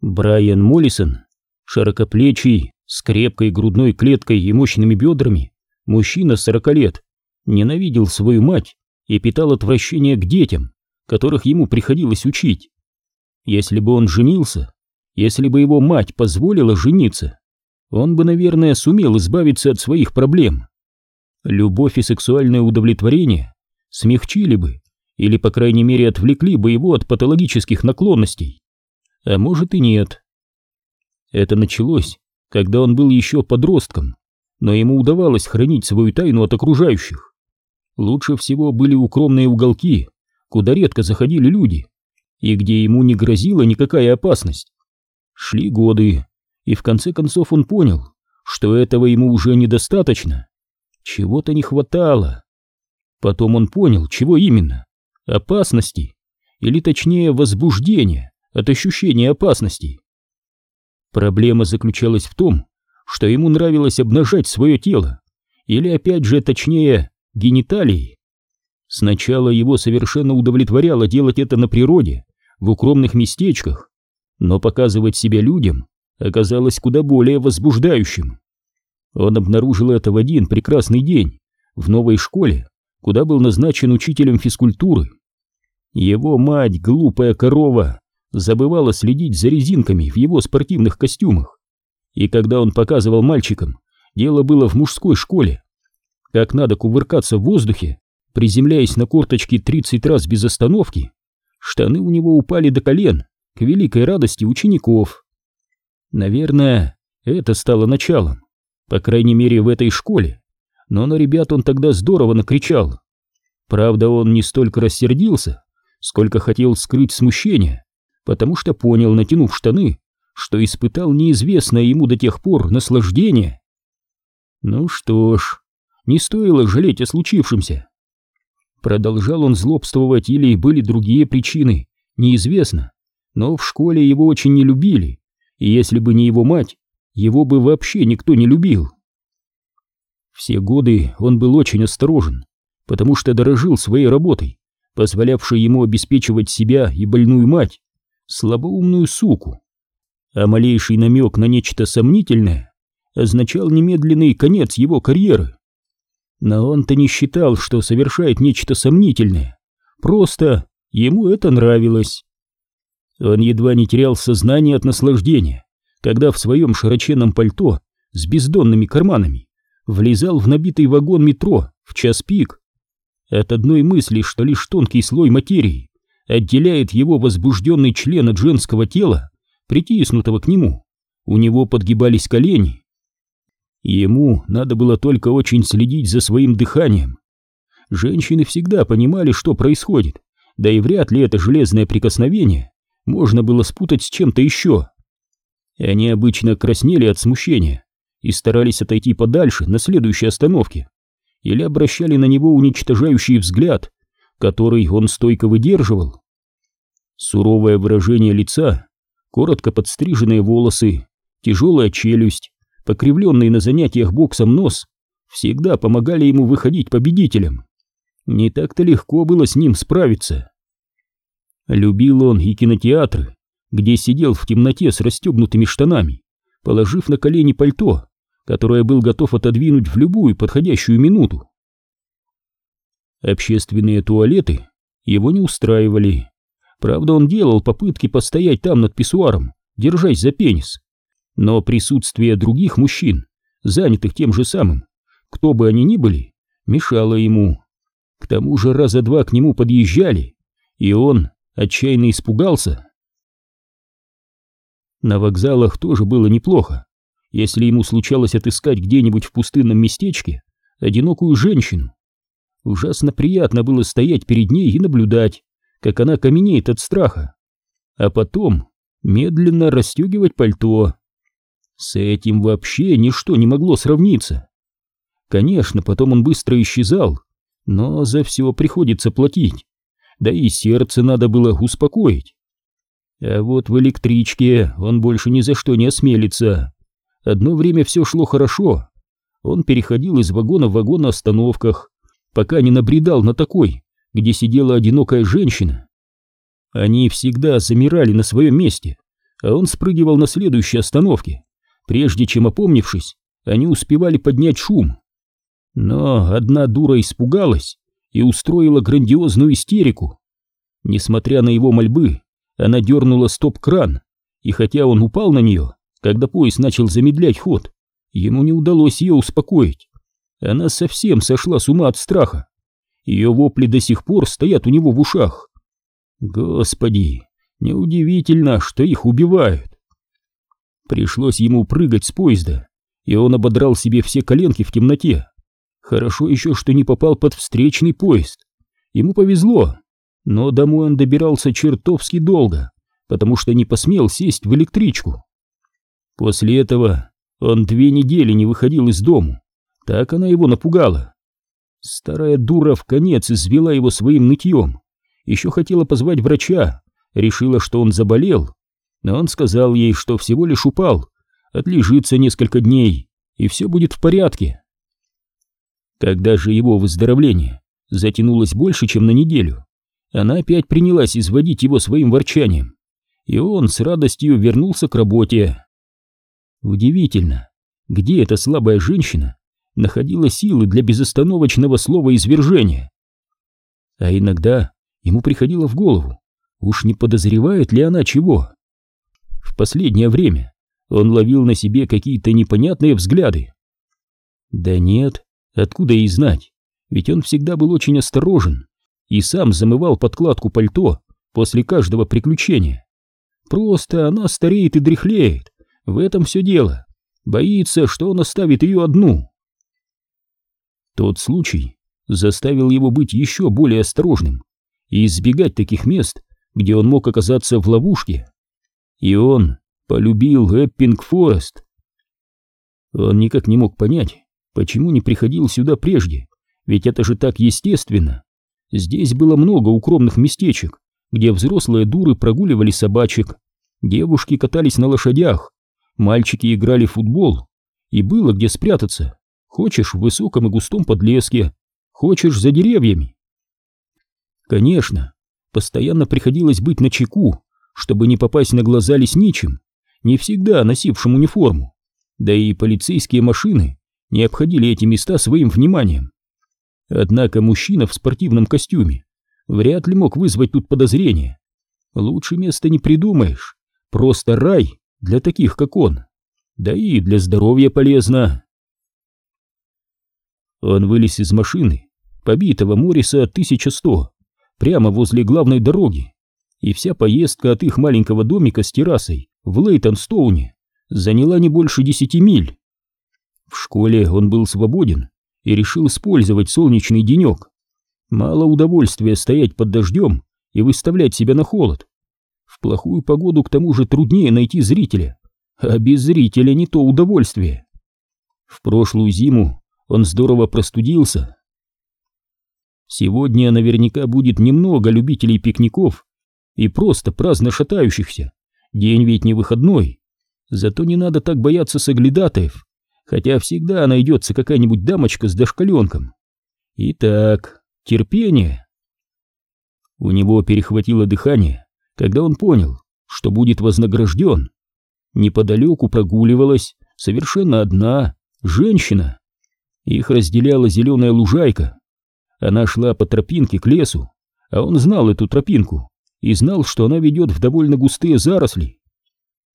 Брайан Моллисон, широкоплечий, с крепкой грудной клеткой и мощными бедрами, мужчина 40 лет, ненавидел свою мать и питал отвращение к детям, которых ему приходилось учить. Если бы он женился, если бы его мать позволила жениться, он бы, наверное, сумел избавиться от своих проблем. Любовь и сексуальное удовлетворение смягчили бы или, по крайней мере, отвлекли бы его от патологических наклонностей. А может и нет. Это началось, когда он был еще подростком, но ему удавалось хранить свою тайну от окружающих. Лучше всего были укромные уголки, куда редко заходили люди, и где ему не грозила никакая опасность. Шли годы, и в конце концов он понял, что этого ему уже недостаточно. Чего-то не хватало. Потом он понял, чего именно. Опасности, или точнее возбуждения от ощущения опасности. Проблема заключалась в том, что ему нравилось обнажать свое тело, или опять же, точнее, гениталии. Сначала его совершенно удовлетворяло делать это на природе, в укромных местечках, но показывать себя людям оказалось куда более возбуждающим. Он обнаружил это в один прекрасный день в новой школе, куда был назначен учителем физкультуры. Его мать, глупая корова, забывала следить за резинками в его спортивных костюмах. И когда он показывал мальчикам, дело было в мужской школе, как надо кувыркаться в воздухе, приземляясь на корточки 30 раз без остановки, штаны у него упали до колен, к великой радости учеников. Наверное, это стало началом, по крайней мере в этой школе, но на ребят он тогда здорово накричал. Правда, он не столько рассердился, сколько хотел скрыть смущение, потому что понял, натянув штаны, что испытал неизвестное ему до тех пор наслаждение. Ну что ж, не стоило жалеть о случившемся. Продолжал он злобствовать или были другие причины, неизвестно, но в школе его очень не любили, и если бы не его мать, его бы вообще никто не любил. Все годы он был очень осторожен, потому что дорожил своей работой, позволявшей ему обеспечивать себя и больную мать, слабоумную суку. А малейший намек на нечто сомнительное означал немедленный конец его карьеры. Но он-то не считал, что совершает нечто сомнительное. Просто ему это нравилось. Он едва не терял сознание от наслаждения, когда в своем широченном пальто с бездонными карманами влезал в набитый вагон метро в час пик. От одной мысли, что лишь тонкий слой материи отделяет его возбужденный член от женского тела, притиснутого к нему, у него подгибались колени. Ему надо было только очень следить за своим дыханием. Женщины всегда понимали, что происходит, да и вряд ли это железное прикосновение можно было спутать с чем-то еще. Они обычно краснели от смущения и старались отойти подальше на следующей остановке, или обращали на него уничтожающий взгляд, который он стойко выдерживал. Суровое выражение лица, коротко подстриженные волосы, тяжелая челюсть, покривленный на занятиях боксом нос, всегда помогали ему выходить победителем. Не так-то легко было с ним справиться. Любил он и кинотеатры, где сидел в темноте с расстегнутыми штанами, положив на колени пальто, которое был готов отодвинуть в любую подходящую минуту. Общественные туалеты его не устраивали. Правда, он делал попытки постоять там над писсуаром, держась за пенис, но присутствие других мужчин, занятых тем же самым, кто бы они ни были, мешало ему. К тому же раза два к нему подъезжали, и он отчаянно испугался. На вокзалах тоже было неплохо, если ему случалось отыскать где-нибудь в пустынном местечке одинокую женщину. Ужасно приятно было стоять перед ней и наблюдать, как она каменеет от страха, а потом медленно расстегивать пальто. С этим вообще ничто не могло сравниться. Конечно, потом он быстро исчезал, но за все приходится платить. Да и сердце надо было успокоить. А вот в электричке он больше ни за что не осмелится. Одно время все шло хорошо. Он переходил из вагона в вагон на остановках, пока не набредал на такой, где сидела одинокая женщина. Они всегда замирали на своем месте, а он спрыгивал на следующей остановке. Прежде чем опомнившись, они успевали поднять шум. Но одна дура испугалась и устроила грандиозную истерику. Несмотря на его мольбы, она дернула стоп-кран, и хотя он упал на нее, когда поезд начал замедлять ход, ему не удалось ее успокоить. Она совсем сошла с ума от страха. Ее вопли до сих пор стоят у него в ушах. Господи, неудивительно, что их убивают. Пришлось ему прыгать с поезда, и он ободрал себе все коленки в темноте. Хорошо еще, что не попал под встречный поезд. Ему повезло, но домой он добирался чертовски долго, потому что не посмел сесть в электричку. После этого он две недели не выходил из дому, так она его напугала. Старая дура в конец извела его своим нытьем, еще хотела позвать врача, решила, что он заболел, но он сказал ей, что всего лишь упал, отлежится несколько дней, и все будет в порядке. Когда же его выздоровление затянулось больше, чем на неделю, она опять принялась изводить его своим ворчанием, и он с радостью вернулся к работе. Удивительно, где эта слабая женщина находила силы для безостановочного слова извержения. А иногда ему приходило в голову, уж не подозревает ли она чего. В последнее время он ловил на себе какие-то непонятные взгляды. Да нет, откуда ей знать, ведь он всегда был очень осторожен и сам замывал подкладку пальто после каждого приключения. Просто она стареет и дряхлеет, в этом все дело. Боится, что он оставит ее одну. Тот случай заставил его быть еще более осторожным и избегать таких мест, где он мог оказаться в ловушке. И он полюбил Эппинг-Форест. Он никак не мог понять, почему не приходил сюда прежде, ведь это же так естественно. Здесь было много укромных местечек, где взрослые дуры прогуливали собачек, девушки катались на лошадях, мальчики играли в футбол, и было где спрятаться. Хочешь в высоком и густом подлеске, хочешь за деревьями. Конечно, постоянно приходилось быть начеку, чтобы не попасть на глаза лесничим, не всегда носившим униформу, да и полицейские машины не обходили эти места своим вниманием. Однако мужчина в спортивном костюме вряд ли мог вызвать тут подозрения. Лучше места не придумаешь, просто рай для таких, как он. Да и для здоровья полезно. Он вылез из машины, побитого Морриса 1100, прямо возле главной дороги, и вся поездка от их маленького домика с террасой в Лейтонстоуне заняла не больше десяти миль. В школе он был свободен и решил использовать солнечный денек. Мало удовольствия стоять под дождем и выставлять себя на холод. В плохую погоду к тому же труднее найти зрителя, а без зрителя не то удовольствие. В прошлую зиму он здорово простудился. Сегодня наверняка будет немного любителей пикников и просто праздно шатающихся. День ведь не выходной. Зато не надо так бояться соглядатаев хотя всегда найдется какая-нибудь дамочка с дошкаленком. Итак, терпение. У него перехватило дыхание, когда он понял, что будет вознагражден. Неподалеку прогуливалась совершенно одна женщина. Их разделяла зеленая лужайка. Она шла по тропинке к лесу, а он знал эту тропинку и знал, что она ведет в довольно густые заросли.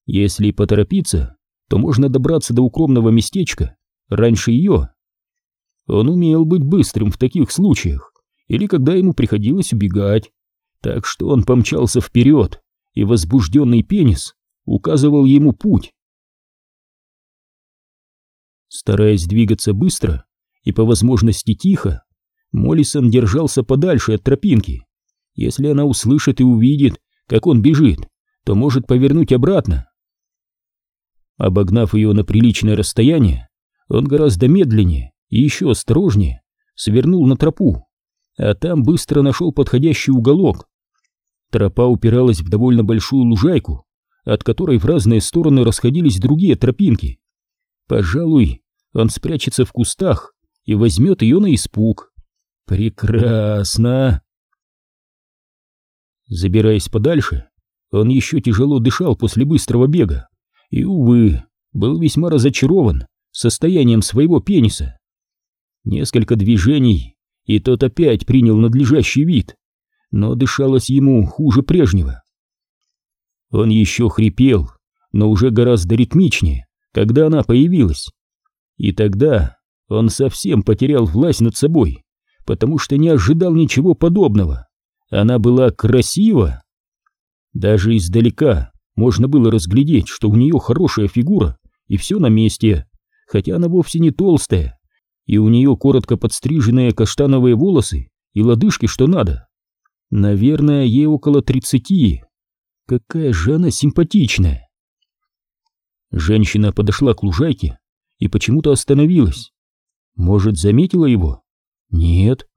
Если поторопиться, то можно добраться до укромного местечка раньше ее. Он умел быть быстрым в таких случаях, или когда ему приходилось убегать, так что он помчался вперед, и возбужденный пенис указывал ему путь. Стараясь двигаться быстро и по возможности тихо, Моллисон держался подальше от тропинки. Если она услышит и увидит, как он бежит, то может повернуть обратно. Обогнав ее на приличное расстояние, он гораздо медленнее и еще осторожнее свернул на тропу, а там быстро нашел подходящий уголок. Тропа упиралась в довольно большую лужайку, от которой в разные стороны расходились другие тропинки. Пожалуй, он спрячется в кустах и возьмет ее на испуг. Прекрасно! Забираясь подальше, Он еще тяжело дышал после быстрого бега и, увы, был весьма разочарован состоянием своего пениса. Несколько движений, и тот опять принял надлежащий вид, но дышалось ему хуже прежнего. Он еще хрипел, но уже гораздо ритмичнее, когда она появилась. И тогда он совсем потерял власть над собой, потому что не ожидал ничего подобного. Она была красива. Даже издалека можно было разглядеть, что у нее хорошая фигура и все на месте, хотя она вовсе не толстая, и у нее коротко подстриженные каштановые волосы и лодыжки, что надо. Наверное, ей около тридцати. Какая же она симпатичная. Женщина подошла к лужайке и почему-то остановилась. Может, заметила его? Нет,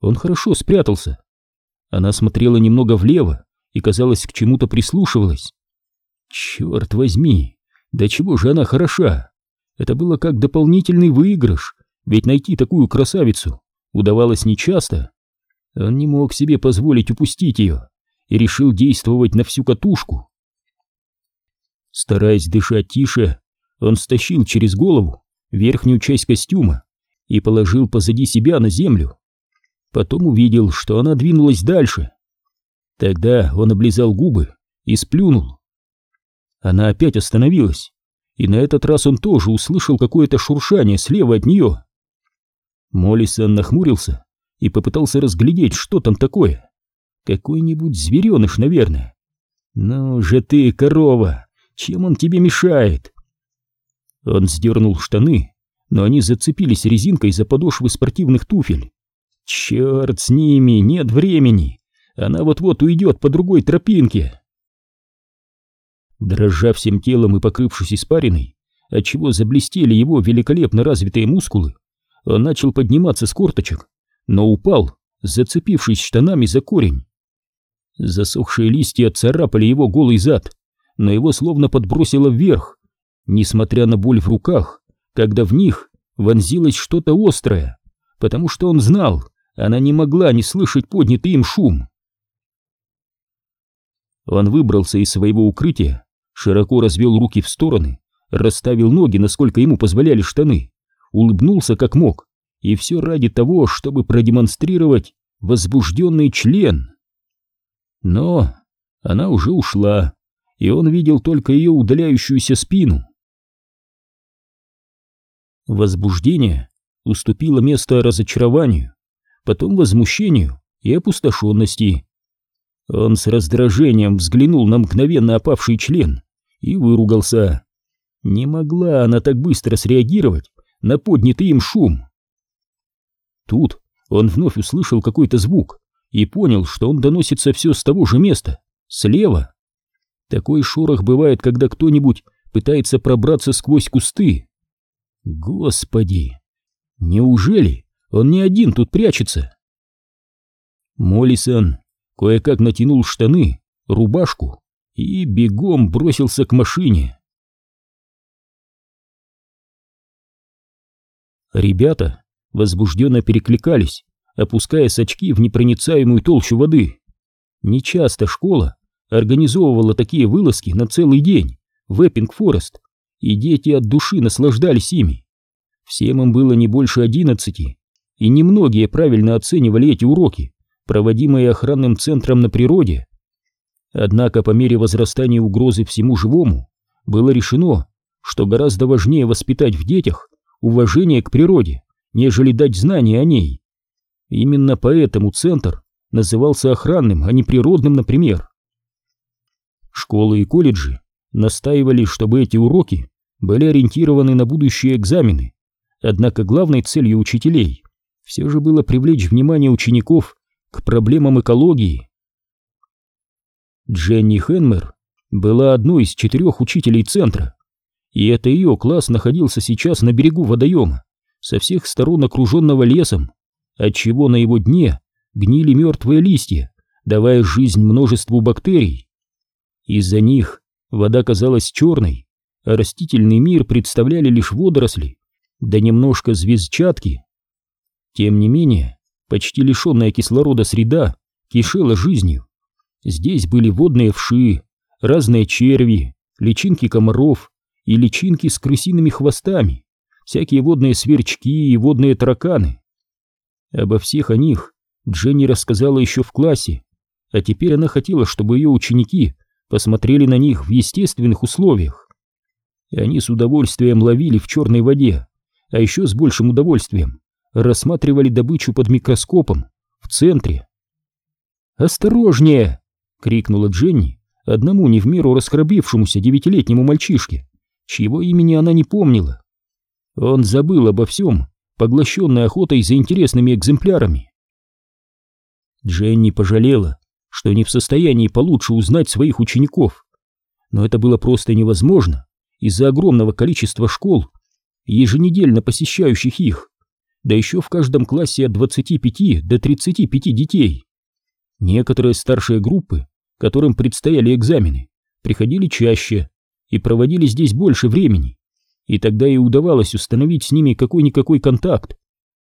он хорошо спрятался. Она смотрела немного влево и, казалось, к чему-то прислушивалась. Черт возьми, да чего же она хороша! Это было как дополнительный выигрыш, ведь найти такую красавицу удавалось нечасто. Он не мог себе позволить упустить ее и решил действовать на всю катушку. Стараясь дышать тише, он стащил через голову верхнюю часть костюма и положил позади себя на землю. Потом увидел, что она двинулась дальше. Тогда он облизал губы и сплюнул. Она опять остановилась, и на этот раз он тоже услышал какое-то шуршание слева от нее. Моллисон нахмурился и попытался разглядеть, что там такое. Какой-нибудь звереныш, наверное. «Ну же ты, корова, чем он тебе мешает?» Он сдернул штаны, но они зацепились резинкой за подошвы спортивных туфель. «Черт с ними, нет времени! Она вот-вот уйдет по другой тропинке!» Дрожа всем телом и покрывшись испариной, отчего заблестели его великолепно развитые мускулы, он начал подниматься с корточек, но упал, зацепившись штанами за корень. Засохшие листья царапали его голый зад, но его словно подбросило вверх, несмотря на боль в руках, когда в них вонзилось что-то острое, потому что он знал, она не могла не слышать поднятый им шум. Он выбрался из своего укрытия, широко развел руки в стороны, расставил ноги, насколько ему позволяли штаны, улыбнулся как мог, и все ради того, чтобы продемонстрировать возбужденный член. Но она уже ушла, и он видел только ее удаляющуюся спину. Возбуждение уступило место разочарованию, потом возмущению и опустошенности. Он с раздражением взглянул на мгновенно опавший член и выругался. Не могла она так быстро среагировать на поднятый им шум. Тут он вновь услышал какой-то звук и понял, что он доносится все с того же места, слева. Такой шорох бывает, когда кто-нибудь пытается пробраться сквозь кусты. Господи, неужели он не один тут прячется? Моллисон кое-как натянул штаны, рубашку и бегом бросился к машине. Ребята возбужденно перекликались, опуская сачки в непроницаемую толщу воды. Нечасто школа организовывала такие вылазки на целый день в Эппинг-Форест, и дети от души наслаждались ими. Всем им было не больше одиннадцати, и немногие правильно оценивали эти уроки, проводимые охранным центром на природе. Однако по мере возрастания угрозы всему живому было решено, что гораздо важнее воспитать в детях уважение к природе, нежели дать знания о ней. Именно поэтому центр назывался охранным, а не природным, например. Школы и колледжи настаивали, чтобы эти уроки были ориентированы на будущие экзамены, однако главной целью учителей все же было привлечь внимание учеников к проблемам экологии. Дженни Хенмер была одной из четырех учителей центра, и это ее класс находился сейчас на берегу водоема, со всех сторон окруженного лесом, отчего на его дне гнили мертвые листья, давая жизнь множеству бактерий. Из-за них вода казалась черной, а растительный мир представляли лишь водоросли, да немножко звездчатки. Тем не менее, почти лишенная кислорода среда кишела жизнью. Здесь были водные вши, разные черви, личинки комаров и личинки с крысиными хвостами, всякие водные сверчки и водные тараканы. Обо всех о них Дженни рассказала еще в классе, а теперь она хотела, чтобы ее ученики посмотрели на них в естественных условиях. И они с удовольствием ловили в черной воде, а еще с большим удовольствием рассматривали добычу под микроскопом в центре. «Осторожнее!» — крикнула Дженни одному не в меру расхрабрившемуся девятилетнему мальчишке, чьего имени она не помнила. Он забыл обо всем, поглощенный охотой за интересными экземплярами. Дженни пожалела, что не в состоянии получше узнать своих учеников. Но это было просто невозможно из-за огромного количества школ, еженедельно посещающих их, да еще в каждом классе от 25 до 35 детей. Некоторые старшие группы, которым предстояли экзамены, приходили чаще и проводили здесь больше времени, и тогда и удавалось установить с ними какой-никакой контакт.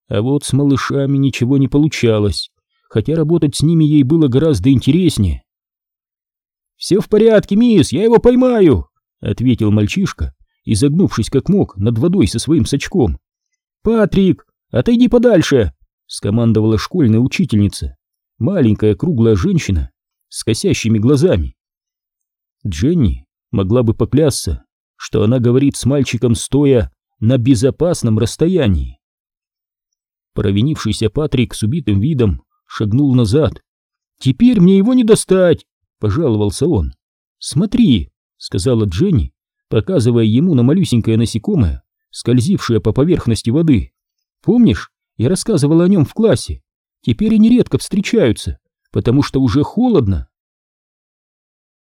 А вот с малышами ничего не получалось, хотя работать с ними ей было гораздо интереснее. «Все в порядке, мисс, я его поймаю!» — ответил мальчишка, изогнувшись как мог над водой со своим сачком. «Патрик, отойди подальше!» — скомандовала школьная учительница, маленькая круглая женщина с косящими глазами. Дженни могла бы поклясться, что она говорит с мальчиком стоя на безопасном расстоянии. Провинившийся Патрик с убитым видом шагнул назад. «Теперь мне его не достать!» — пожаловался он. «Смотри!» — сказала Дженни, показывая ему на малюсенькое насекомое, скользившее по поверхности воды. «Помнишь, я рассказывала о нем в классе? Теперь они редко встречаются, потому что уже холодно».